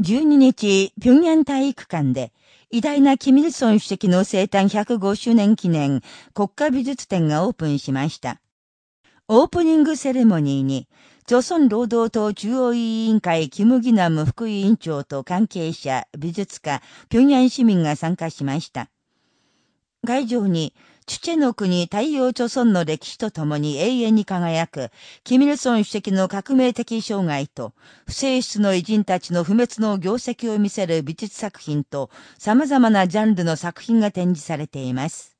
12日、平壌体育館で、偉大なキミルソン主席の生誕105周年記念国家美術展がオープンしました。オープニングセレモニーに、朝鮮労働党中央委員会キム・ギナム副委員長と関係者、美術家、平壌市民が参加しました。会場に、チュチェの国太陽朝鮮の歴史とともに永遠に輝く、キミルソン主席の革命的障害と、不正室の偉人たちの不滅の業績を見せる美術作品と、様々なジャンルの作品が展示されています。